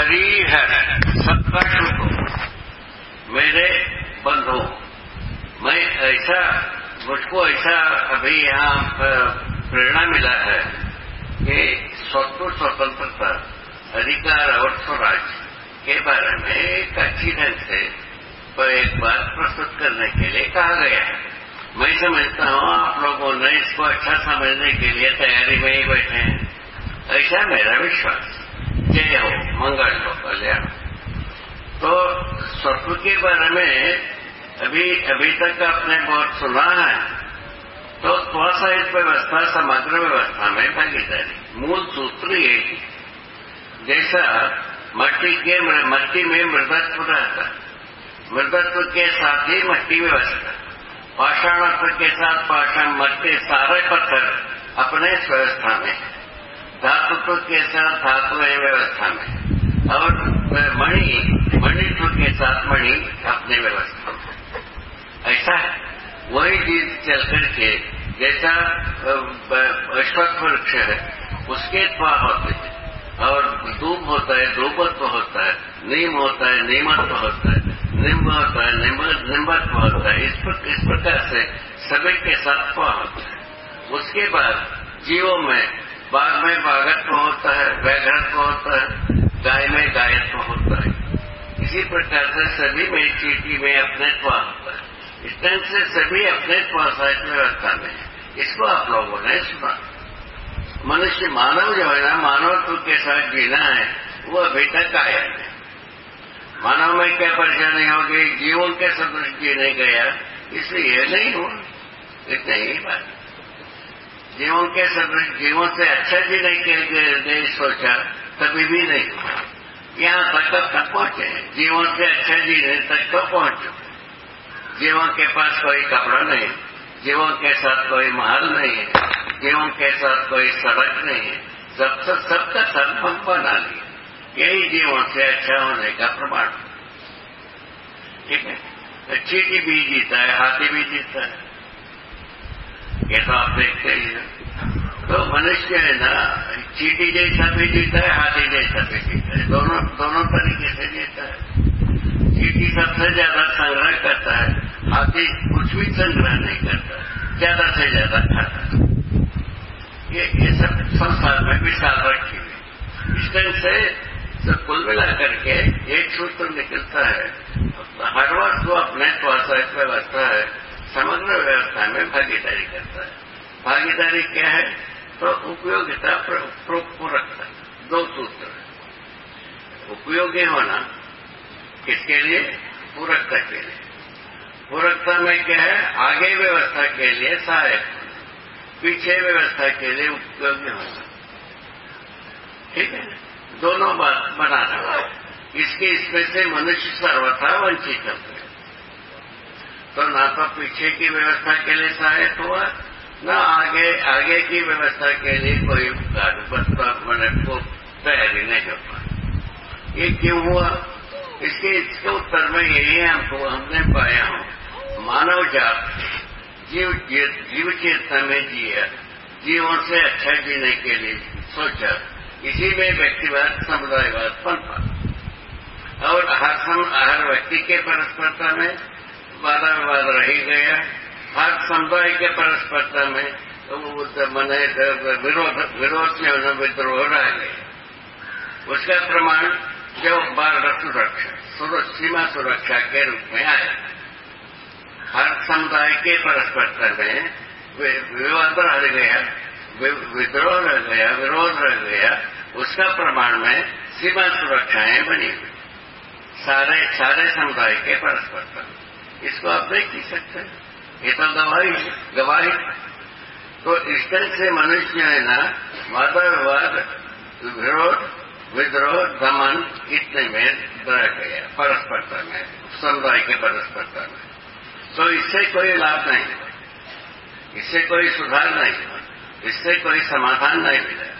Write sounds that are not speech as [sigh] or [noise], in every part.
हरी हर सबका शुभ मेरे बंधु। मैं ऐसा, मुझको ऐसा अभी यहाँ प्रेरणा मिला है कि स्वतंत्र स्वतंत्रता अधिकार और स्वराज के बारे में एक अच्छी ढंग से एक बात प्रस्तुत करने के लिए कहा गया है। मैं समझता हूँ आप लोगों ने इसको अच्छा समझने के लिए तैयारी में ही बैठे हैं। ऐसा मेरा विश्वास। जय हो। मंगल हो कल्याण तो स्वत्व के बारे में अभी अभी तक आपने बहुत सुना है। तो स्वसाहित व्यवस्था, समग्र व्यवस्था में भागीदारी मूल सूत्र यही जैसा मट्टी के मट्टी में मृदत्व रहता मृदत्व के साथ ही मट्टी व्यवस्था पाषाणत्व के साथ पाषाण मट्टी सारे पत्थर अपने व्यवस्था में धातुत्व के साथ धातु व्यवस्था में और मणि मणित्व के साथ मणि अपने व्यवस्था में ऐसा है वही चीज़ चल करके जैसा अश्वत्थ वृक्ष है उसके त्वा होते हैं और धूप होता है दूबत्व होता है नीम होता है नीमत्व होता है निम्ब होता है निम्बत्व होता है। इस, इस प्रकार से सभी के साथ त्वा होता है। उसके बाद जीवों में बाघ में बाघत्व होता है व्याघ्रत्व होता है, गाय में गायत्व होता है। इसी प्रकार से सभी में चीटी में अपनेत्व होता है। इस ढंग से सभी अपनेत्व साहित्य व्यवस्था में है। इसको आप लोगों ने सुना। मनुष्य मानव जो है ना, मानवत्व के साथ जीना है, वो अभी तक आया है मानव में क्या परेशानी होगी? जीवन के सदृश जीने गया। इसलिए नहीं हुआ। इतना ही बात। जीवों के सदृश जीवों से अच्छा जीने के लिए नहीं सोचा, कभी भी नहीं। यहाँ तक तक पहुँचे जीवों से अच्छा जी जीने तक तो पहुँच जीवों के पास कोई कपड़ा नहीं जीवों के साथ कोई महल नहीं है। जीवों के साथ कोई सड़क नहीं है। सब सब सबका सब हम बना लिया यही जीवों से अच्छा होने का प्रमाण। ठीक है? चीटी भी जीता है, हाथी भी जीता है। ये तो आप देखते ही हैं तो मनुष्य है ना, चीटी जैसा भी जीता है हाथी जैसा भी जीता है दोनों दोनों तरीके से जीता है। चीटी सबसे ज़्यादा संग्रह करता है, हाथी कुछ भी संग्रह नहीं करता, ज़्यादा से ज़्यादा खाता है। ये ये सब संसार में विशाल रखी हुई इस ढंग से सब कुल मिलाकर के एक सूत्र निकलता है हर वक्त वो अपने स्वास्थ्य व्यवस्था है समग्र व्यवस्था में भागीदारी करता है। भागीदारी क्या है? तो उपयोगिता पूरकता दो सूत्र उपयोगी होना किसके लिए? पूरकता के लिए। पूरकता में क्या है? आगे व्यवस्था के लिए सहायक पीछे व्यवस्था के लिए उपयोगी होना। ठीक है? दोनों बात बनाना। इसके, इसमें से मनुष्य सर्वथा वंचित होते हैं। तो ना तो पीछे की व्यवस्था के लिए सहायक हुआ, न आगे आगे की व्यवस्था के लिए कोई मैंने को तैयारी नहीं हो पाई। ये क्यों हुआ? इसके इसके उत्तर में यही हमको, हमने पाया हूँ। मानव जात जीव जीव चेतना में जिया, जीवों से अच्छा जीने के लिए सोचा। इसी में व्यक्तिवाद, समुदायवाद पनपा। और हर हर व्यक्ति के परस्परता में विवाद रह गया। हर समुदाय के परस्परता में मैंने विरोध विरोध में उन्हें विद्रोह रह गया उसका प्रमाण जो बार्डर सुरक्षा सीमा सुरक्षा के रूप में आया। हर समुदाय के परस्परता में विवाद रह गया विद्रोह रह गया, विरोध रह गया। उसका प्रमाण में सीमा सुरक्षाएँ बनी हुई। सारे सारे समुदाय के परस्पर इसको आप देख ही सकते। ये तो गवाही गवाही। तो इस तरह से मनुष्य है ना वाद विवाद, विरोध, विद्रोह, दमन, इतने में रह गया, परस्परता में, समुदाय के परस्परता में। तो इससे कोई लाभ नहीं इससे कोई सुधार नहीं हुआ इससे कोई समाधान नहीं मिला।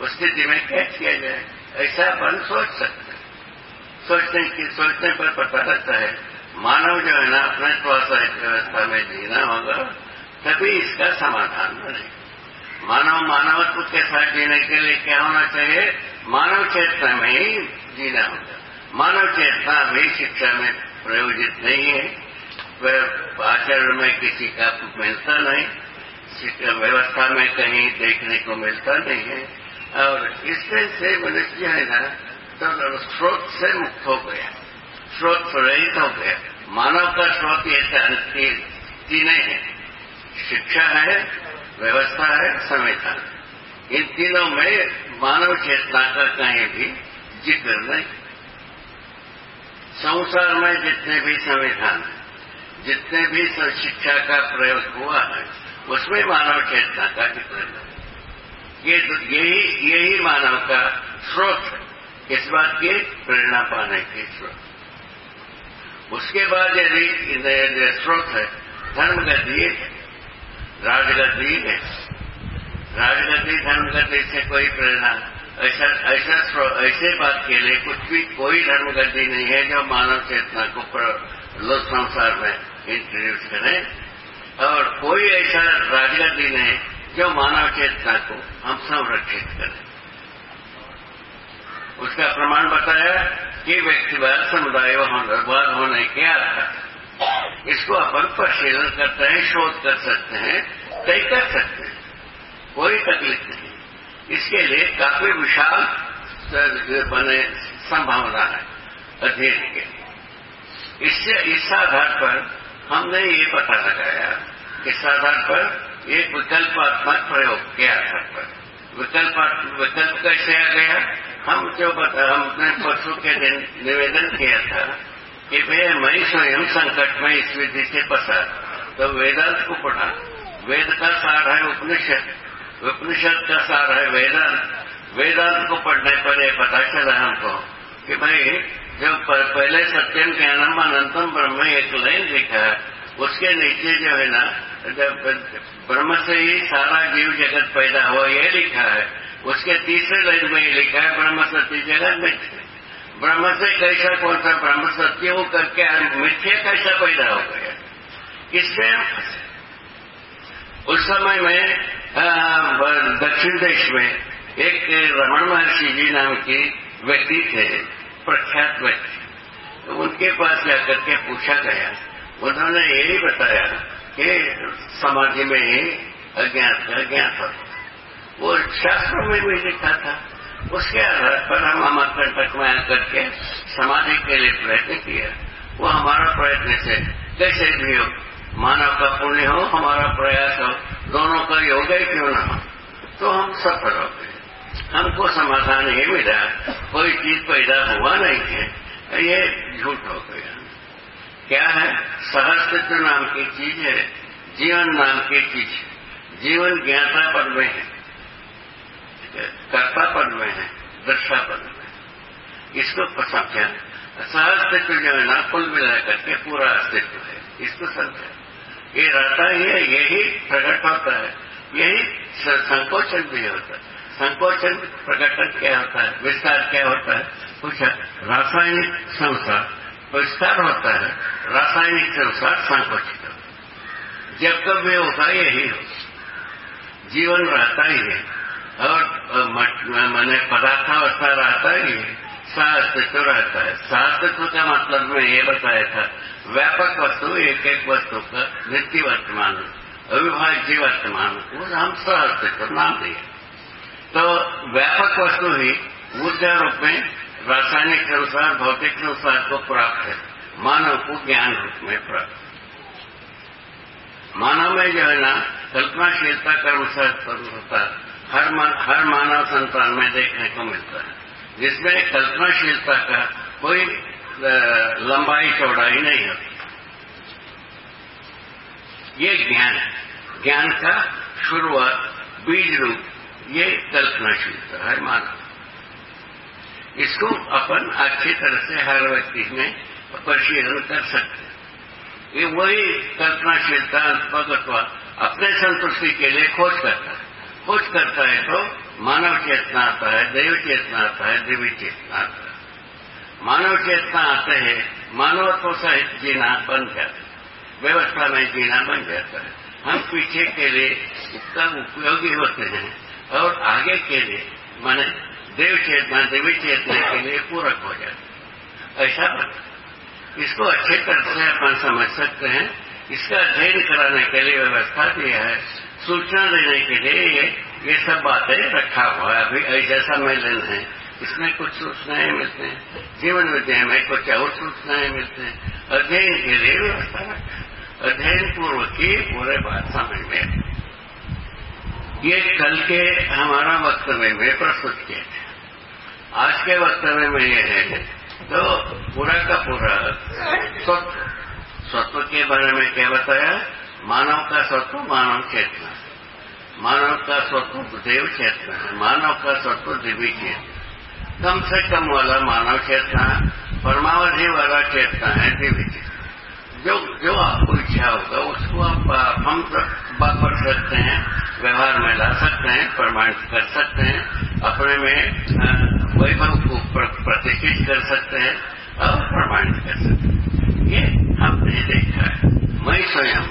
उस स्थिति में क्या किया जाए? ऐसा अपन सोच सकते हैं। सोचने की सोचने पर पता लगता है मानव जो है ना अपने स्वास्थ्य व्यवस्था में जीना होगा, तभी इसका समाधान बने मानव मानवत्व के साथ जीने के लिए क्या होना चाहिए? मानव चेतना में ही जीना होगा। मानव चेतना भी शिक्षा में प्रयोजित नहीं है। वह आचरण में किसी का मिलता नहीं। व्यवस्था में कहीं देखने को मिलता नहीं है। और इससे से मनुष्य है ना तो स्रोत से मुक्त हो गया। स्रोत रहित हो गया। मानव का स्रोत ये तीन है शिक्षा है, व्यवस्था है, संविधान इन तीनों में मानव चेतना का कहीं भी ज़िक्र नहीं। संसार में जितने भी संविधान हैं, जितने भी शिक्षा का प्रयोग हुआ है, उसमें मानव चेतना का ज़िक्र नहीं। ये यही यही मानव का स्रोत है। इस बात की प्रेरणा पाने के स्रोत। उसके बाद यदि स्रोत है, धर्म का गति है राजगति है। राजगति धर्म से कोई प्रेरणा ऐसा ऐसा ऐसे बात के लिए कुछ भी कोई धर्म गति नहीं है जो मानव चेतना को लोक संसार में इंट्रोड्यूस करें। और कोई ऐसा राजगति नहीं जो मानव चेतना को हम संरक्षित करें। उसका प्रमाण बताया कि व्यक्तिवाद समुदाय होने के आधार इसको अपन परिशीलन करते हैं, शोध कर सकते हैं, तय कर सकते हैं। कोई तकलीफ़ नहीं। इसके लिए काफ़ी विशाल बने संभावना है अध्ययन के इससे इस आधार पर हमने ये पता लगाया इस आधार पर एक विकल्पात्मक प्रयोग के आधार पर। विकल्प विकल्प कैसे आ गया? हम जो हमने परसों के दिन निवेदन किया था कि मैं मैं स्वयं संकट में इस विधि से फंसा तो वेदांत को पढ़ा। वेद का सार है उपनिषद। उपनिषद का सार है वेदांत। वेदांत को पढ़ने पर यह पता चला हमको कि भाई जब पहले सत्यम ज्ञानम अनंतम ब्रह्म एक लाइन लिखा है, उसके नीचे जो है ना, जब ब्रह्म से ही सारा जीव जगत पैदा हुआ, यह लिखा है उसके तीसरे लाइन में लिखा है ब्रह्म सत्य जगत मिथ्य ब्रह्म से कैसा कौन सा ब्रह्म सत्य हो करके मिथ्या कैसा पैदा हो गया? इसमें उस समय में दक्षिण देश में एक रमण महर्षि जी नाम के व्यक्ति थे, प्रख्यात व्यक्ति। तो उनके पास जाकर के पूछा गया। उन्होंने यही बताया कि समाधि में ही अज्ञात अज्ञात हो वो शास्त्रों में भी लिखा था। उसके आधार पर हम अमर कंटक में आकर के समाधि के लिए प्रयत्न किया। वो हमारा प्रयत्न से कैसे भी हो, मानव का पुण्य हो, हमारा प्रयास हो, दोनों का योग ही क्यों ना हो? तो हम सफल हो गए। हमको समाधान ये मिला, कोई चीज़ पैदा हुआ नहीं है, ये झूठ हो गया। क्या है? सहस्तित्व नाम की चीज़ है, जीवन नाम की चीज़। जीवन ज्ञाता पद में है। कर्ता पद में है पद में इसको समझा सहस्तित्व जो है ना, कुल मिला करके पूरा अस्तित्व है। इसको समझा। ये रहता ही है, यही प्रकट होता है। यही संकोचन भी होता है। संकोचन, प्रकटन क्या होता है? विस्तार क्या होता है? कुछ रासायनिक संसार, विस्तार होता है। रासायनिक संसार संकोचित होता है। जब तक भी होता यही हो। जीवन रहता ही है। और मैंने पदार्थावस्था रहता ही है सहअस्तित्व रहता है। सहअस्तित्व का मतलब मैं ये बताया था, व्यापक वस्तु एक एक वस्तु का नित्य वर्तमान, अविभाज्य वर्तमान, वो हम सहअस्तित्व नाम दिए तो व्यापक वस्तु ही ऊर्जा रूप में, रासायनिक के अनुसार, भौतिक के अनुसार को प्राप्त है। मानव को ज्ञान रूप में प्राप्त मानव में जो है ना, कल्पनाशीलता का अनुसार होता हर हर मानव संतान में देखने को मिलता है। जिसमें कल्पनाशीलता का कोई लंबाई चौड़ाई नहीं होती। ये ज्ञान ज्ञान का शुरुआत, बीज रूप, ये कल्पनाशीलता है मानव। इसको अपन अच्छी तरह से हर व्यक्ति में परिशीलन कर सकते हैं। ये वही कल्पनाशीलता अपने संतुष्टि के लिए खोज करता है। खोज करता है तो मानव चेतना आता है, देव चेतना आता है, देवी चेतना आता है। मानव चेतना आते हैं, मानवत्व सहित जीना बन जाता है। व्यवस्था में जीना बन जाता है। हम पीछे के लिए इतना उपयोगी होते हैं और आगे के लिए, माने देव चेतना देवी चेतना के लिए पूरक हो जाती ऐसा इसको अच्छे तरह से अपन समझ सकते हैं। इसका अध्ययन कराने के लिए व्यवस्था दिया है। सूचना देने के लिए ये ये सब बातें रखा हुआ है। अभी ऐसा सम्मेलन है। इसमें कुछ सूचनाएँ मिलते हैं। जीवन विद्या में कुछ और सूचनाएँ मिलते हैं। अध्ययन के लिए व्यवस्था रखा। अध्ययन पूर्व की पूरे बात समझ में ये कल के हमारा वक्तव्य में प्रस्तुत किया आज के वक्तव्य में ये है। तो पूरा का पूरा स्वत्व। स्वत्व के बारे में क्या बताया? मानव का स्वत्व मानव चेतना मानव का स्वत्व देव चेतना है। मानव का स्वत्व दिव्य चेतना कम से कम वाला मानव चेतना परमावधि वाला चेतना है, दिव्य चेतना जो जो आपको इच्छा होगा, उसको आप हम कर सकते हैं, व्यवहार में ला सकते हैं, प्रमाणित कर सकते हैं, अपने में वैभव को प्रतिष्ठित कर सकते हैं, और प्रमाणित कर सकते हैं। ये हमने देखा है। मैं स्वयं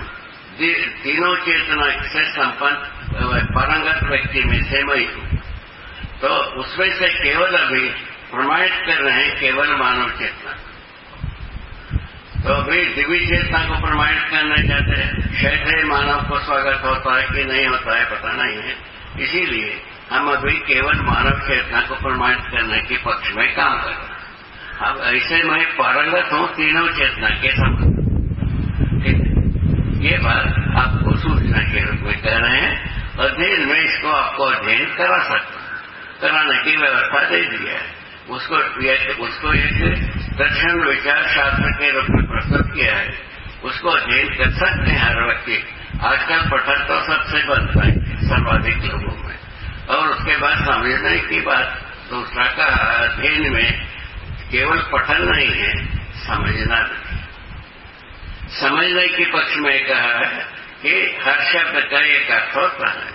तीनों चेतना से संपन्न पारंगत व्यक्ति में से मैं हूँ तो उसमें से केवल अभी प्रमाणित कर रहे हैं केवल मानव चेतना तो अभी दिव्य चेतना को प्रमाणित करना चाहते हैं शायद मानव को स्वागत होता है कि नहीं होता है पता नहीं है इसीलिए हम अभी केवल मानव चेतना को प्रमाणित करने के पक्ष में काम कर रहे हैं अब ऐसे मैं पारंगत हूँ तीनों चेतना के संबंध ये बात आपको सूचना के रूप में कह रहे हैं और अध्ययन में इसको आपको अध्ययन करा सकता कराने की व्यवस्था दे दी है। उसको उसको एक दर्शन विचार शास्त्र के रूप में प्रस्तुत किया है। उसको अध्ययन कर सकते हैं हर व्यक्ति। आजकल पठन तो सबसे बनता है, सर्वाधिक लोगों में। और उसके बाद समझने की बात दूसरा का अध्ययन में केवल पठन नहीं है समझना नहीं समझने के पक्ष में कहा है। कि हर शब्द का एक अर्थ होता है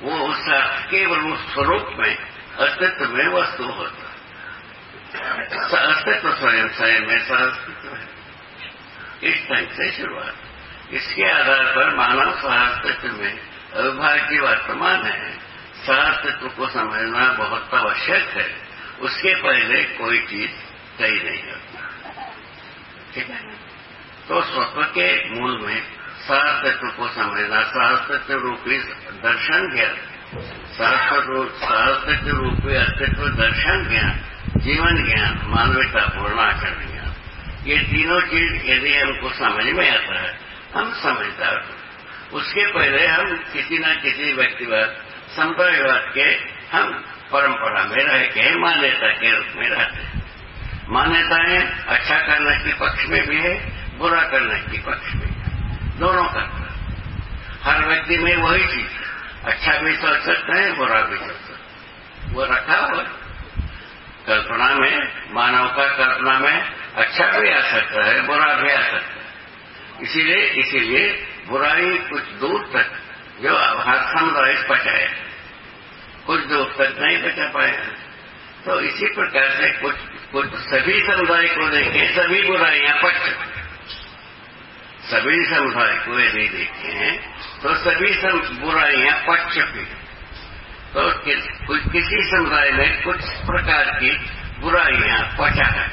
वो उस केवल उस स्वरूप में, अस्तित्व में वस्तु होता है। अस्तित्व स्वयं स्वयं में सहअस्तित्व है इस ढंग से शुरुआत। इसके आधार पर मानव सहअस्तित्व में अविभाज्य वर्तमान है। सहअस्तित्व को समझना बहुत आवश्यक है। उसके पहले कोई चीज़ सही नहीं होती। ठीक है? तो स्वत्व के मूल में सहअस्तित्व को समझना सहअस्तित्व रूपी दर्शन ज्ञान। सहअस्तित्व रूपी अस्तित्व दर्शन ज्ञान, जीवन ज्ञान, मानवता पूर्ण आचरण ज्ञान। ये तीनों चीज़ यदि हमको समझ में आता है, हम समझदार उसके पहले हम किसी न किसी व्यक्तिवाद, संप्रदायवाद के हम परंपरा में रह के, मान्यता के रूप में रहते हैं। मान्यताएँ अच्छा करने के पक्ष में भी है बुरा करने के पक्ष में। दोनों का हर व्यक्ति में वही चीज़। अच्छा भी सोच सकता है, बुरा भी सोच सकते वो रखा हुआ कल्पना में, मानव का कल्पना में अच्छा भी आ सकता है, बुरा भी आ सकता है। इसीलिए इसीलिए बुराई कुछ दूर तक, जो हर समुदाय बचाए कुछ दूर तक नहीं बचा पाए। तो इसी प्रकार से कुछ कुछ सभी समुदाय को देखें, सभी बुराइयाँ पक्ष सभी समुदाय को यदि हैं। तो सभी बुराइयाँ पक्ष की तो किसी समुदाय में कुछ प्रकार की बुराइयाँ पचा है।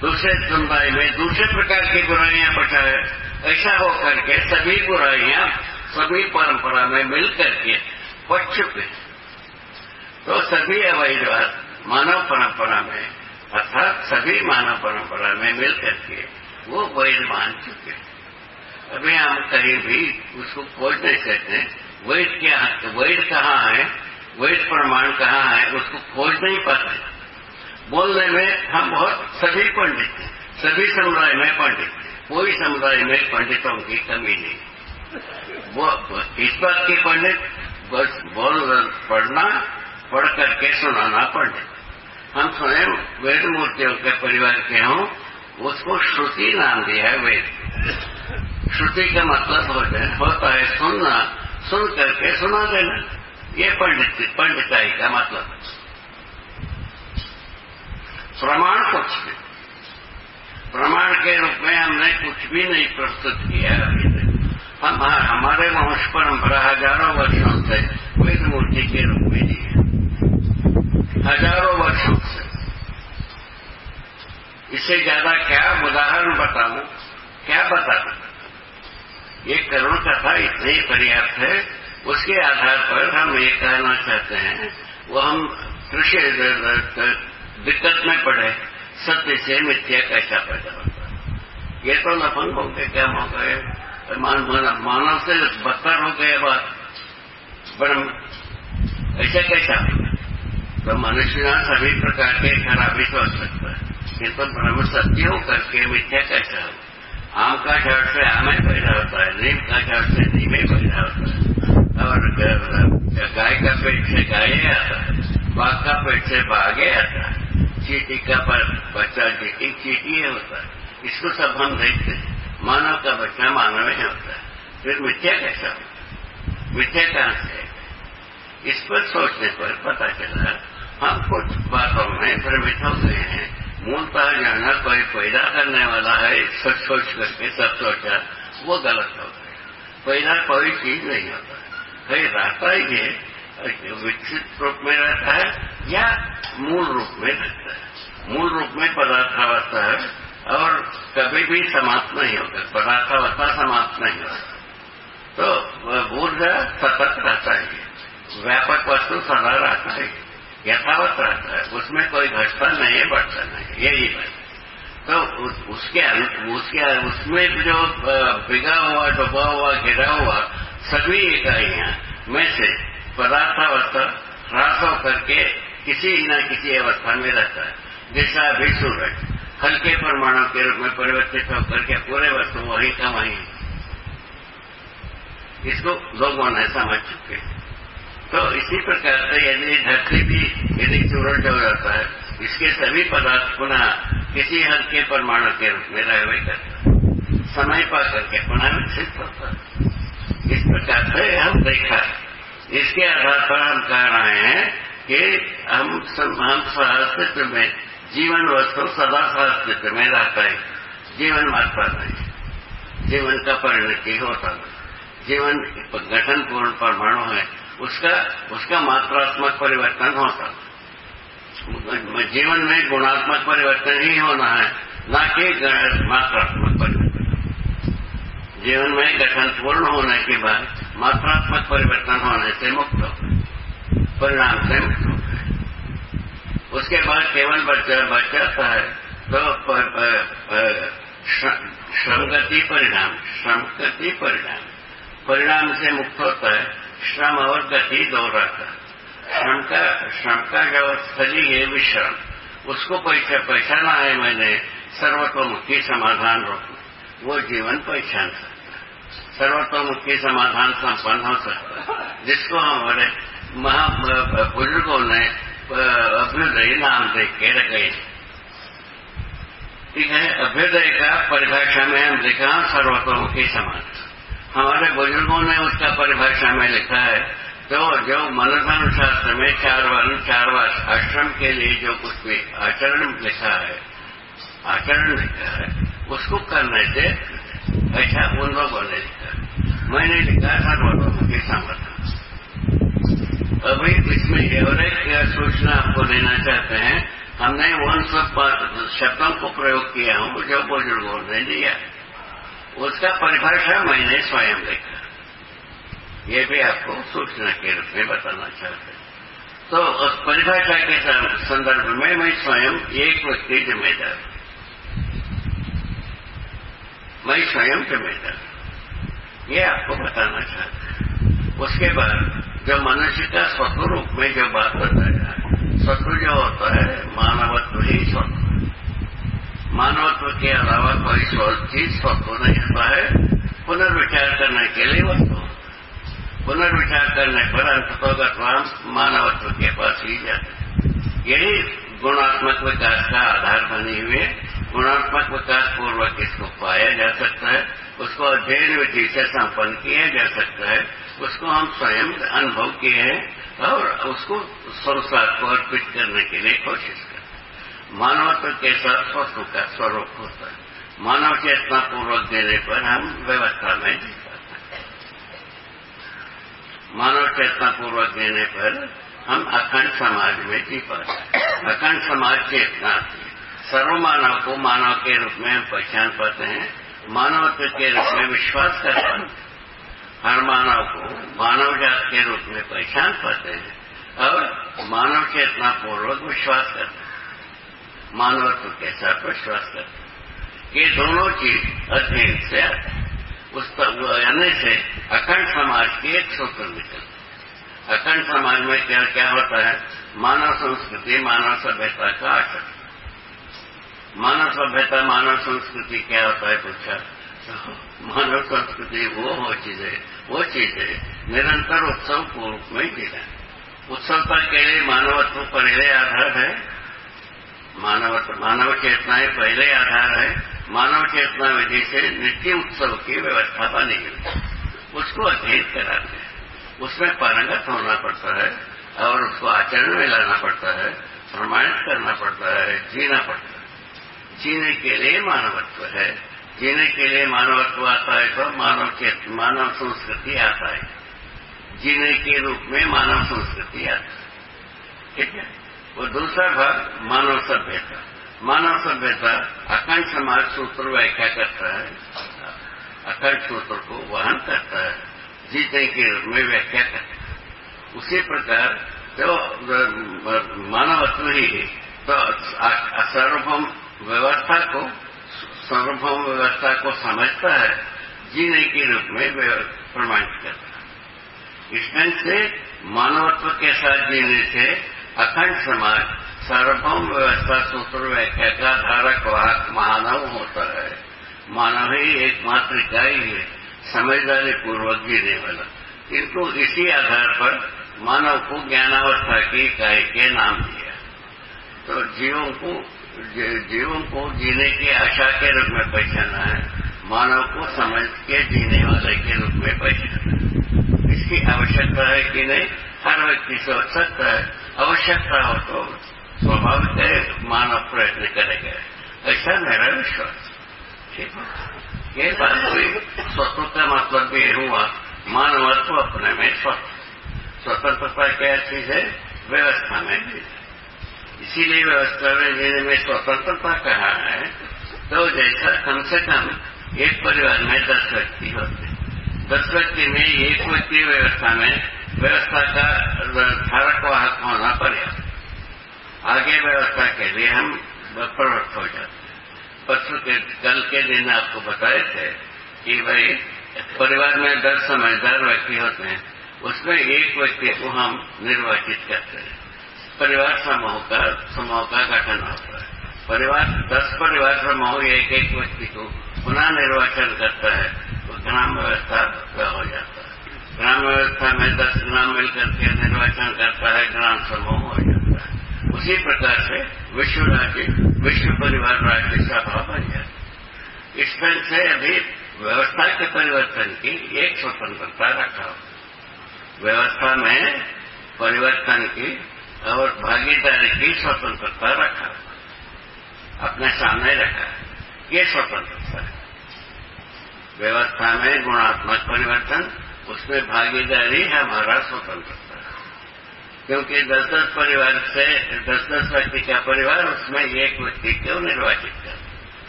दूसरे समुदाय में दूसरे प्रकार की बुराइयाँ पचा है। ऐसा होकर के सभी बुराइयाँ सभी परंपरा में मिल करके पच चुके तो सभी अवैधवाद मानव परंपरा में, अर्थात सभी मानव परंपरा में मिल करके वो वैध मान चुके अभी हम कहीं भी उसको खोज नहीं सकते वैध क्या वैध कहाँ है? वैध प्रमाण कहाँ है? उसको खोज नहीं पाते बोलने में हम बहुत, सभी पंडित हैं। सभी समुदाय में पंडित कोई समुदाय में पंडितों की कमी नहीं। वो इस बात की पंडित, बस बोल पढ़ना, पढ़ करके सुनाना पंडित। हम स्वयं वेद मूर्तियों के परिवार के हों, उसको श्रुति नाम दिया है वेद। श्रुति का मतलब होता है सुनना सुन करके सुना देना ये पंडित पंडिताई का मतलब प्रमाण कुछ नहीं प्रमाण के रूप में हमने कुछ भी नहीं प्रस्तुत किया अभी हम हमारे वंश परंपरा हज़ारों वर्षों से वेद मूर्ति के रूप में दी है हज़ारों वर्षों से इससे ज़्यादा क्या उदाहरण बताऊँ? क्या बताऊँ ये करुण कथा इतनी पर्याप्त है, उसके आधार पर हम ये कहना चाहते हैं। वो हम कृषि दिक्कत में पड़े सत्य से मिथ्या कैसा पैदा होता है। ये तो अपन हो गए, क्या हो गए? मानव से बदतर हो गए बात। ब्रह्म, ऐसा कैसा? तो मनुष्य सभी प्रकार के खराबी सोच सकता है। किंतु ब्रह्म सत्य हो करके मिथ्या कैसा हो आम का झाड़ से आम पैदा होता है। नीम का झाड़ से नीमे पैदा होता है। और गाय का पेट से गाय आता है बाघ का पेट से बाघे आता है चीटी का बच्चा चीटी चीटी होता है इसको सब हम देखते हैं मानव का बच्चा मानव ही होता है फिर मिथ्या कैसा होता मिथ्या कहाँ से? इस पर सोचने पर पता चला हम कुछ बातों में भ्रमित हो गए हैं मूलतः जाना कोई पैदा करने वाला है सोच सोच करके सब सोचा वो गलत होता है। पैदा कोई चीज़ नहीं होता। कहीं रहता ही है विकसित रूप में रहता है या मूल रूप में रहता है। मूल रूप में पदार्थावस्था है, और कभी भी समाप्त नहीं होता। पदार्थावस्था समाप्त नहीं होता। तो ऊर्जा सतत रहता है व्यापक वस्तु सदा रहता है। यथावत रहता है? उसमें कोई घटता नहीं है बढ़ता नहीं यही बात। तो उस, उसके उसके उसमें जो बिगा हुआ डुबा हुआ घिरा हुआ सभी इकाइयाँ में से पदार्थावस्था ह्रास होकर के किसी न किसी अवस्था में रहता है। जैसा अभी सूरज हल्के परमाणु के रूप में परिवर्तित होकर के पूरे वस्तु वही का वही। इसको लोगों ने समझ चुके। हैं तो इसी प्रकार से यदि धरती भी यदि चूर्ण हो जाता है, इसके सभी पदार्थ पुनः किसी हल्के परमाणु के रूप में रह करता समय पा करके पुनः विकसित होता है। इस प्रकार से हम देखा इसके आधार पर हम कह रहे हैं कि हम हम सहअस्तित्व में, जीवन वस्तु सदा सहअस्तित्व में रहता है। जीवन मात्रा नहीं। जीवन का परिणति होता है। जीवन गठन पूर्ण परमाणु है। उसका उसका मात्रात्मक परिवर्तन होता। जीवन में गुणात्मक परिवर्तन ही होना है, न कि मात्रात्मक परिवर्तन। जीवन में गठन पूर्ण होने के बाद मात्रात्मक परिवर्तन होने से मुक्त हो। परिणाम से मुक्त हो। उसके बाद केवल बच्चा बचाता है तो श्रमगति परिणाम श्रमगति परिणाम। परिणाम से मुक्त होता है। श्रम और गति दो रहता श्रम का श्रम का जो स्थली है विश्रम। उसको पहचाना है मैंने, सर्वतोमुखी समाधान रूप। में वो जीवन पहचान सकता है। सर्वतोमुखी समाधान संपन्न हो सकता है। जिसको हमारे महा, बुज़ुर्गों ने अभ्युदय नाम देख के रखे ठीक है? अभ्युदय का परिभाषा में हम लिखा, सर्वतोमुखी समाधान। हमारे बुज़ुर्गों ने उसका परिभाषा में लिखा है तो जो मनोधर्म शास्त्र में चार वर्ण चार वर्ष, आश्रम के लिए जो कुछ भी आचरण लिखा है, आचरण लिखा है, उसको करने से ऐसा उन लोगों ने लिखा मैंने लिखा था सर्वतों के समर्थन अभी इसमें और एक सूचना आपको देना चाहते हैं, हमने उन सब शब्दों को प्रयोग किया हूँ, जो बुज़ुर्गों ने दिया है उसका परिभाषा मैंने स्वयं देखा। ये भी आपको सूचना के रूप में बताना चाहते तो उस परिभाषा के संदर्भ में मैं स्वयं एक व्यक्ति जिम्मेदार मैं स्वयं जिम्मेदार ये आपको बताना चाहते उसके बाद जो मनुष्य का स्वस्वरूप में जो बात बताया स्वत्व जो होता है, मानवत्व ही स्वत्व मानवत्व के अलावा कोई चीज़ स्वत्व नहीं होता है पुनर्विचार करने के लिए वस्तु। पुनर्विचार करने पर अंततोगत मानवत्व के पास ही जाते यही गुणात्मक विकास का आधार बने हुए गुणात्मक विकास पूर्वक इसको पाया जा सकता है, उसको अध्ययन विधि से संपन्न किया जा सकता है, उसको हम स्वयं अनुभव किए हैं और उसको संसार को अर्पित करने के लिए कोशिश करें। मानवत्व के वस्तु का स्वरूप होता है। मानव चेतना पूर्वक देने पर हम व्यवस्था में जी पाते हैं मानव चेतना पूर्वक देने पर हम अखंड समाज में जी पाते हैं अखंड समाज चेतना सर्व मानव को मानव के रूप में हम पहचान पाते हैं। मानवत्व के रूप में विश्वास कर पाते हैं। हर मानव को मानव जात के रूप में पहचान पाते हैं। और मानव चेतना पूर्वक विश्वास करते हैं। मानवत्व के साथ विश्वास करते हैं? ये दोनों चीज़ अध्ययन से आते हैं। उस पर आने से अखंड समाज की एक सूत्र निकलती अखंड समाज में क्या क्या होता है? मानव संस्कृति, मानव सभ्यता का आचरण। मानव सभ्यता, मानव संस्कृति क्या होता है पूछा? मानव संस्कृति वो हो चीज़ें, वो चीज़ें निरंतर उत्सव रूप में जीना उत्सवता के लिए, मानवत्व पर यह आधार है? मानवत्व मानव चेतनाएँ पहले आधार है। मानव चेतना विधि से नित्य उत्सव की व्यवस्था बनी गई उसको अध्ययन कराते हैं। उसमें पारंगत होना पड़ता है और उसको आचरण में लाना पड़ता है प्रमाणित करना पड़ता है, जीना पड़ता है। जीने के लिए मानवत्व है। जीने के लिए मानवत्व आता है तो मानव चेत मानव संस्कृति आता है। जीने के रूप में मानव संस्कृति आता है। ठीक है? वो दूसरा भाग मानव सभ्यता। मानव सभ्यता, अखंड समाज सूत्र व्याख्या करता है। अखंड सूत्र को वहन करता है। जीते के रूप में व्याख्या करता है। उसी प्रकार, जो मानवत्व ही है तो सार्वभौम व्यवस्था को, सार्वभौम व्यवस्था को समझता है। जीने के रूप में प्रमाणित करता है। इसमें से मानवत्व के साथ जीने से अखंड समाज सार्वभौम व्यवस्था सूत्र व्याख्या धारक वाहक मानव होता है। मानव ही एकमात्र इकाई है समझदारी पूर्वक जीने वाला। किंतु इसी आधार पर मानव को ज्ञानावस्था की इकाई के नाम दिया। तो जीवों को जीवों को जीने की आशा के रूप में पहचाना है। मानव को समझ के जीने वाले के रूप में पहचाना है। इसकी आवश्यकता है कि नहीं? हर व्यक्ति सोच सकता है आवश्यकता हो तो स्वाभाविक है मानव प्रयत्न करेगा ऐसा मेरा विश्वास ठीक है ये बात हुई स्वत्व का मतलब भी हुआ मानवत्व अपने में स्वतंत्र स्वतंत्रता क्या चीज़ है व्यवस्था में इसीलिए व्यवस्था में जीने में स्वतंत्रता कहा है तो जैसा कम से कम एक परिवार में दस व्यक्ति होते दस व्यक्ति में एक व्यक्ति व्यवस्था में व्यवस्था का धारक वाहक होना पर्याप्त आगे व्यवस्था के लिए हम प्रवृत्त हो जाते हैं। परसों के कल के दिन आपको बताए थे कि भाई, परिवार में दस समझदार व्यक्ति होते हैं, उसमें एक व्यक्ति को हम निर्वाचित करते हैं। परिवार समूह का समूह का गठन होता है। परिवार, दस परिवार समूह एक एक व्यक्ति को पुनः निर्वाचन करता है तो ग्राम व्यवस्था हो जाता है। ग्राम व्यवस्था में दस ग्राम मिलकर के निर्वाचन करता है ग्राम समूह हो जाता है उसी प्रकार से विश्व राज्य विश्व परिवार राज्य सभा बन जाए इस ढंग से अभी व्यवस्था के परिवर्तन की एक स्वतंत्रता रखा हो व्यवस्था में परिवर्तन की और भागीदारी की स्वतंत्रता रखा अपने सामने रखा ये स्वतंत्रता है व्यवस्था में गुणात्मक परिवर्तन उसमें भागीदारी हमारा स्वतंत्रता। क्योंकि दस दस परिवार से दस दस व्यक्ति का परिवार, उसमें एक व्यक्ति को निर्वाचित कर,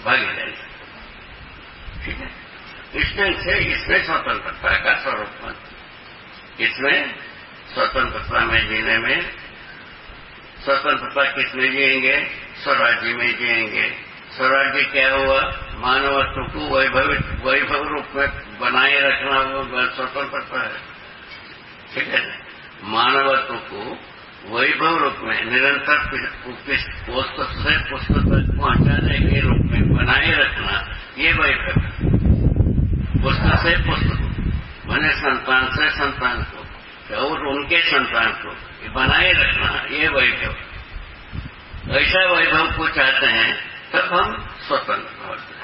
भागीदारी। ठीक है? इस ढंग से, इसमें स्वतंत्रता का स्वरूप बन। इसमें स्वतंत्रता में जीने में, स्वतंत्रता किसमें जिएँगे? स्वराज्य में जिएँगे। स्वराज्य क्या हुआ? मानवत्व को वैभव वैभव रूप में बनाए रखना वो स्वतंत्रता है। ठीक है? मानवत्व को वैभव रूप में निरंतर पुस्तक से पुस्तक तक पहुँचाने के रूप में बनाए रखना, ये वैभव पुस्तक से पुस्तक मैंने संतान से संतान को, और उनके संतान को बनाए रखना, ये वैभव। ऐसा वैभव को चाहते हैं तब हम स्वतंत्र होते हैं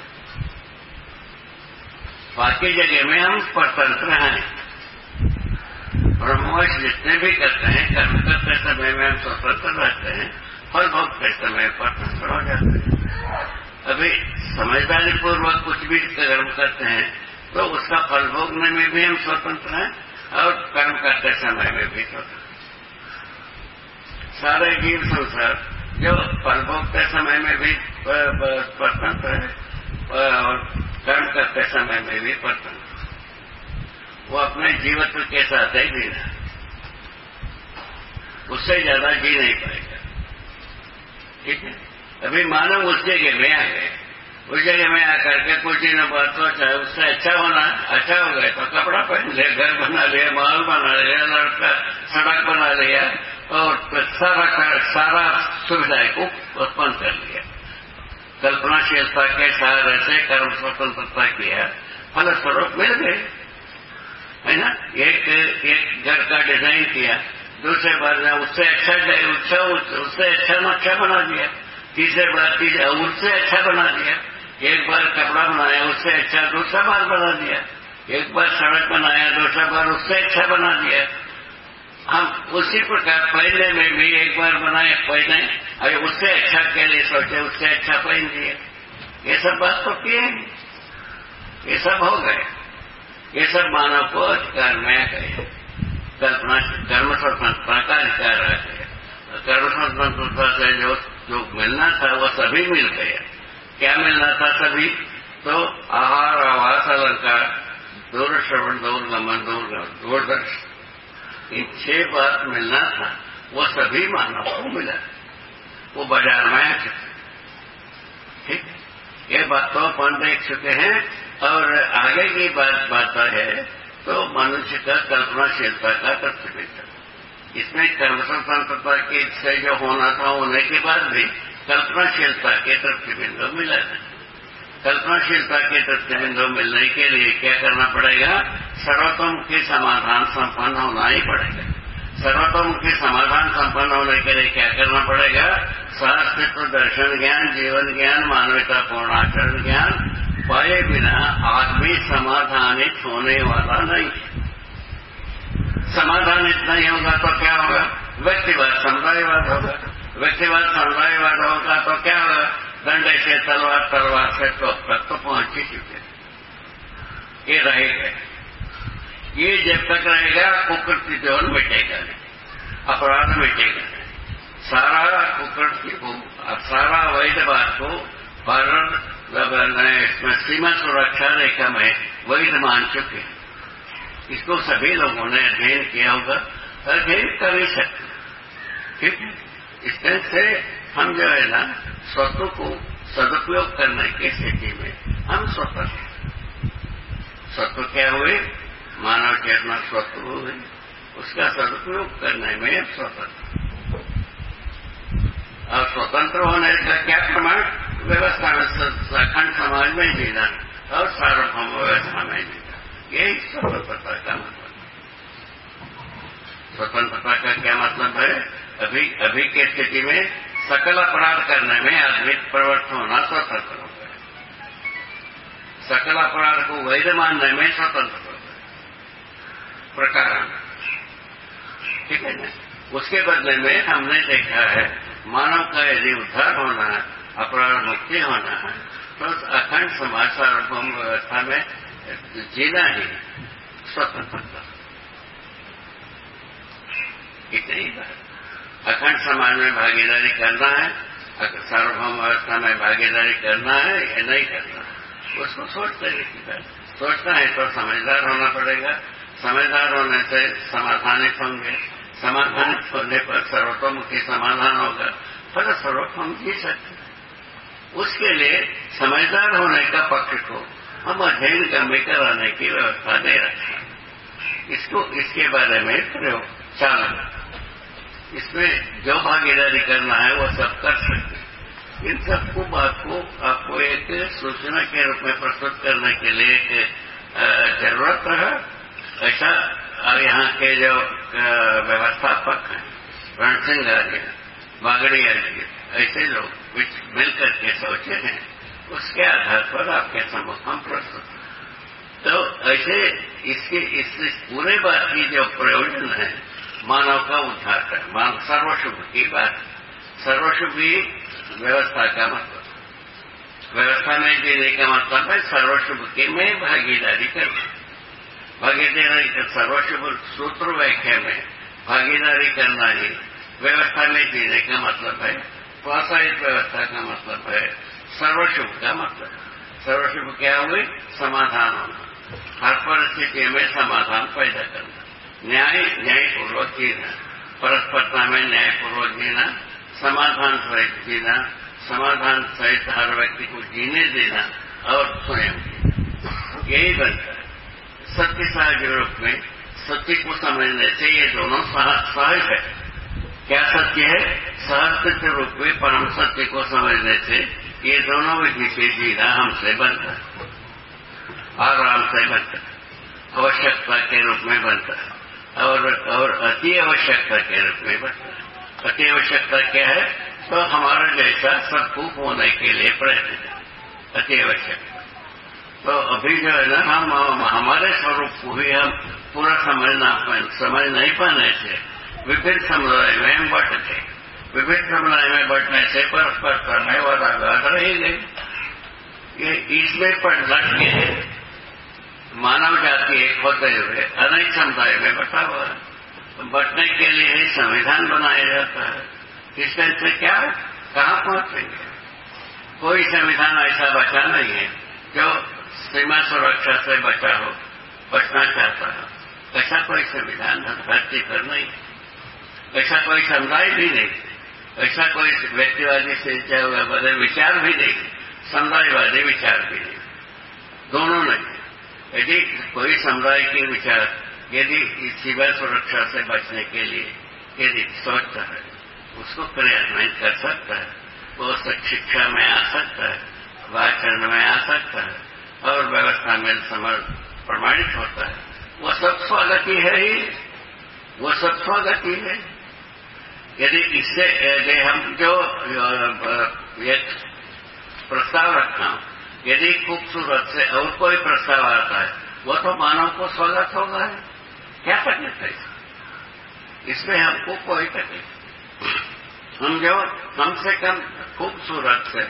बाकी जगह में हम स्वतंत्र हैं। ब्रह्मवश जितने भी करते हैं, कर्म करते समय में हम स्वतंत्र रहते हैं फल भोगते समय स्वतंत्र हो जाते हैं। अभी समझदारी पूर्वक कुछ भी कर्म करते हैं तो उसका फल भोगने में भी हम स्वतंत्र हैं, और कर्म करते समय में भी स्वतंत्र सारे जीव संसार जो फलभोग के समय में भी स्वतंत्र है और कर्म करते समय में भी स्वतंत्र वो अपने जीवत्व के साथ ही जी रहा उससे ज़्यादा जी नहीं पाएगा। ठीक है? अभी मानव उस जगह में आ गए उस जगह में आकर के कुछ दिनों बाद सोचा उससे अच्छा होना अच्छा हो गया तो कपड़ा पहन लिया घर बना लिया माल बना लिया लड़का, सड़क बना लिया और सारा सारा सुविधाएँ को उत्पन्न कर लिया। कल्पनाशीलता के सहारे से कर्म स्वतंत्रता किया फलस्वरूप मिल गए। है ना? एक एक घर का डिज़ाइन किया। दूसरे बार उससे अच्छा अच्छा उससे अच्छा नक्शा बना दिया। तीसरे बार, तीसरे, उससे अच्छा बना दिया। एक बार कपड़ा बनाया, उससे अच्छा दूसरा बार बना दिया। एक बार सड़क बनाया, दूसरा बार उससे अच्छा बना दिया। हम उसी प्रकार पहले में भी एक बार बनाए पहले अभी उससे अच्छा के लिए सोचे, उससे अच्छा पहन दिए ये सब बात तो किए ये सब हो गए। ये सब मानव को अधिकार में गए। कल्पना, कर्म स्वतंत्रता का अधिकार आ गया। कर्म स्वतंत्रता से जो जो मिलना था, वो सभी मिल गया। क्या मिलना था सभी? तो आहार, आवास, अलंकार, दूर श्रवण, दूर गमन दूर दूरदर्शन छह बात मिलना था, वो सभी मानव को मिला। वो बाज़ार में आ चुके ठीक? ये बात तो अपन देख चुके हैं, और आगे की बात बात है तो मनुष्य का कल्पनाशीलता का प्रतिबिंब। इसमें कर्म स्वतंत्रता के से जो होना था, होने के बाद भी कल्पनाशीलता के प्रतिबिंदु मिला था। कल्पनाशीलता के प्रतिबिंदु मिलने के लिए क्या करना पड़ेगा? सर्वतोमुखी समाधान संपन्न होना ही पड़ेगा। सर्वतोमुखी समाधान संपन्न होने के लिए क्या करना पड़ेगा? सहअस्तित्व दर्शन ज्ञान, जीवन ज्ञान, मानवता पूर्ण आचरण ज्ञान पाए बिना आदमी समाधानित होने वाला नहीं। समाधानित नहीं होगा तो क्या होगा? व्यक्तिवाद समुदायवाद होगा। व्यक्तिवाद समुदायवाद होगा तो क्या होगा? दंडे से तलवार तलवार से तो तक तो पहुँच ही चुके ये रहेगा ये जब तक रहेगा कुकृति जोन मिटेगा नहीं अपराध नहीं सारा कुकृति को सारा वैधवाद को भारत इसमें सीमा सुरक्षा रेखा में वैध मान चुके इसको सभी लोगों ने अध्ययन किया होगा, अध्ययन कर ही सकते ठीक है? इस तरह से हम जो है ना, स्वतों को सदुपयोग करने की स्थिति में हम स्वतंत्र स्वत्व क्या हुए? मानव चेतना स्वत्व हुए उसका सदुपयोग करने में स्वतंत्र और स्वतंत्र होने का क्या प्रमाण? व्यवस्था में अखंड समाज में जीना और सार्वभौम व्यवस्था में जीना यही स्वतंत्रता का मतलब स्वतंत्रता का क्या मतलब है? अभी अभी की स्थिति में सकल अपराध करने में आदमी प्रवृत्त होना स्वतंत्र हो गया। सकल अपराध को वैध मानने में स्वतंत्र प्रकार। ठीक है ना उसके बदले में हमने देखा है, मानव का यदि उद्धार होना है अपराध मुक्ति होना है तो अखंड समाज सार्वभौम व्यवस्था में जीना ही स्वतंत्रता। इतनी बात। अखंड समाज में भागीदारी करना है सार्वभौम अवस्था में भागीदारी करना है, या नहीं करना। उसको सोचते सोचना है तो समझदार होना पड़ेगा। समझदार होने से समाधानित होंगे। समाधानित होने पर सर्वतोमुखी समाधान होगा। फलस्वरूप हम जी सकते उसके लिए समझदार होने का पक्ष को हम अध्ययन गम्य कराने की व्यवस्था दे रखे इसको, इसके बारे में प्रयोग चालू इसमें जो भागीदारी करना है वो सब कर सकते इन सबको बात को आपको एक सूचना के रूप में प्रस्तुत करने के लिए एक ज़रूरत है। ऐसा, और यहाँ के जो व्यवस्थापक हैं रण सिंह आर्य बागड़ी आर्य ऐसे लोग मिलकर के सोचे हैं, उसके आधार पर आपके सम्मुख हम प्रस्तुत तो ऐसे इसके इस पूरे बात की जो प्रयोजन है, मानव का उद्धार कर, मानव सर्वशुभ की बात, सर्वशुभ सर्वशुभी व्यवस्था का मतलब व्यवस्था में जीने का मतलब है, सर्वशुभ की में भागीदारी करना। भागीदारी सर्वशुभ सूत्र व्याख्या में भागीदारी करना ही व्यवस्था में जीने का मतलब है स्वास्थ्य व्यवस्था का मतलब है, सर्वशुभ का मतलब सर्वशुभ क्या हुई समाधान होना। हर परिस्थिति में समाधान पैदा करना। न्याय, न्यायपूर्वक जीना। परस्परता में न्यायपूर्वक जीना। समाधान सहित जीना। समाधान सहित हर व्यक्ति को जीने देना और स्वयं यही बनता है सत्य सहज रूप में, सत्य को समझने से ये दोनों सहज है। क्या सत्य है? सहज रूप में परम सत्य को समझने से ये दोनों विधि से जीना हमसे बनता है। आराम से बनता है। आवश्यकता के रूप में बनता है। और और अति आवश्यकता के रूप में बनता है। अति आवश्यकता क्या है? तो हमारा जैसा सब होने के लिए प्रयत्न अति आवश्यकता। तो अभी जो है ना, हम, हमारे स्वरूप को भी हम पूरा समझना समझ नहीं पाने से विभिन्न समुदाय में हम बट थे। विभिन्न समुदाय में बटने से परस्पर करने वाला बात रही गई। ये इसमें पर लट के मानव जाति एक होते हुए अनेक समुदाय में बटा हुआ है। बटने के लिए ही संविधान बनाया जाता है। इससे क्या कहाँ पहुँचेंगे? कोई संविधान ऐसा बचा नहीं है जो सीमा सुरक्षा से बचा हो बचना चाहता हो। ऐसा कोई संविधान धरती पर नहीं। ऐसा कोई समुदाय भी नहीं। ऐसा कोई व्यक्तिवादी से बदे विचार भी नहीं। समुदायवादी विचार भी नहीं। दोनों नहीं। यदि कोई समुदाय के विचार, यदि सीमा सुरक्षा से बचने के लिए, यदि सोचता है, उसको क्रियान्वयन कर सकता है। वो शिक्षा में आ सकता है, वाचन में आ सकता है। और व्यवस्था में समर्थ प्रमाणित होता है। वो सब स्वागति है ही। वो सब स्वागति है। यदि इससे यदि हम जो एक प्रस्ताव रखना, यदि खूबसूरत से और कोई प्रस्ताव आता है, वो तो मानव को स्वागत होगा है। क्या तकलीफ़ है इसमें हमको कोई तकलीफ़ हम जो कम से कम खूबसूरत से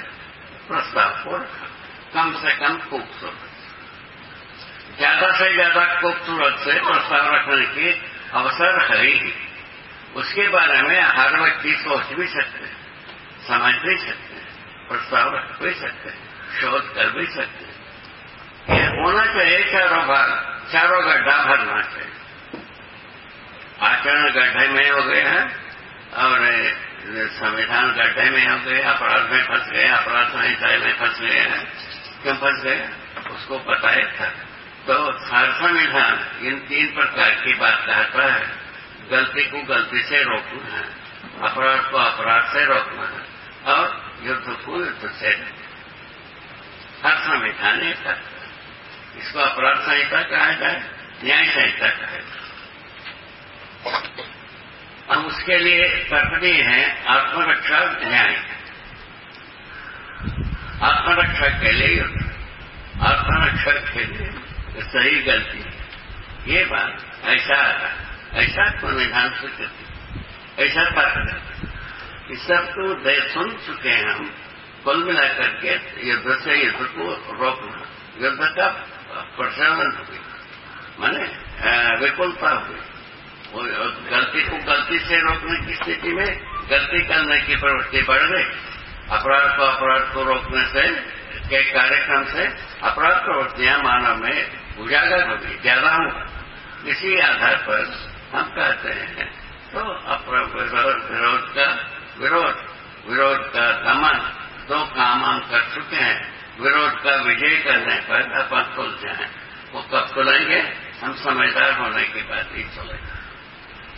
प्रस्ताव को रखा। कम से कम खूबसूरत ज़्यादा से ज़्यादा खूबसूरत से प्रस्ताव रखने की अवसर है ही उसके बारे में हर व्यक्ति सोच भी सकते हैं समझ भी सकते हैं प्रस्ताव रख भी सकते हैं शोध कर भी सकते हैं ये होना चाहिए चारों भाग चारों गड्ढा भरना चाहिए आचरण गड्ढे में हो गए हैं और संविधान गड्ढे में हो गए अपराध में फंस गए अपराध संहिता में फंस गए हैं क्यों फंस गए उसको बताया था। तो हर संविधान इन तीन प्रकार की बात कहता है। गलती को गलती से रोकना है, अपराध को अपराध से रोकना है, और युद्ध को युद्ध से। हर संविधान ये करता इसको अपराध संहिता कहा जाए, न्याय संहिता कहा जाए। हम उसके लिए कथनीय है आत्मरक्षा न्याय। आत्मरक्षा लिए आत्मरक्षा के लिए। सही गलती ये बात ऐसा ऐसा संविधान स्वीकृति ऐसा तर्क इस सब तो दे सुन चुके हैं हम। कुल मिलाकर के युद्ध से युद्ध को रोकना युद्ध का प्रचलन हुई माने विपुलता हुई गलती को गलती से रोकने की स्थिति में गलती करने की प्रवृत्ति बढ़ गई। अपराध को अपराध को रोकने से, के कार्यक्रम से अपराध प्रवृत्तियाँ मानव में उजागर होगी ज़्यादा होगा इसी आधार पर हम कहते हैं तो विरोध का विरोध विरोध का दमन, दो काम हम कर चुके हैं। विरोध का विजय करने पर अपन खुल जाए वो कब खुलेंगे? हम समझदार होने के बाद ही खुलेंगे।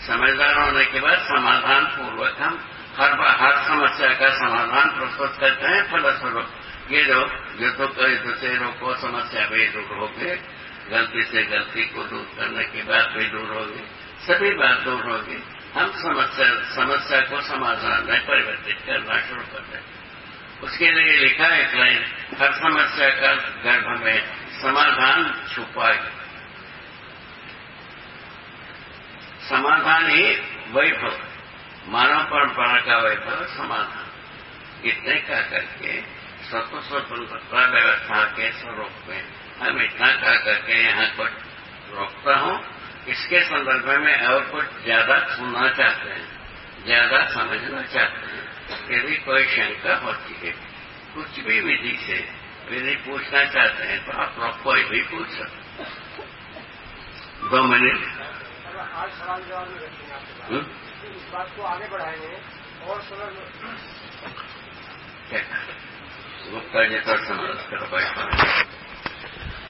समझदार होने के बाद समाधान पूर्वक हम हर हर समस्या का समाधान प्रस्तुत करते हैं, फलस्वरूप। ये जो युद्धों का युद्ध से रोको समस्या भी दूर होगी, गलती से गलती को दूर करने की बात भी दूर होगी, सभी बात दूर होगी, हम समस्या समस्या को समाधान में परिवर्तित करना शुरू कर दें उसके लिए लिखा है लाइन हर समस्या का गर्भ में समाधान छुपा है। समाधान ही वैभव। मानव परंपरा का वैभव समाधान इतने कह करके स्वतः स्वतंत्रता व्यवस्था के स्वरूप में हम इतना कह करके यहाँ पर रोकता हूँ। इसके संदर्भ में और कुछ ज़्यादा सुनना चाहते हैं ज़्यादा समझना चाहते हैं यदि कोई शंका होती है। कुछ भी विधि से यदि पूछना चाहते हैं तो आप लोग कोई भी पूछ सकते दो मिनट। बात को आगे बढ़ाएँगे और [coughs] समझ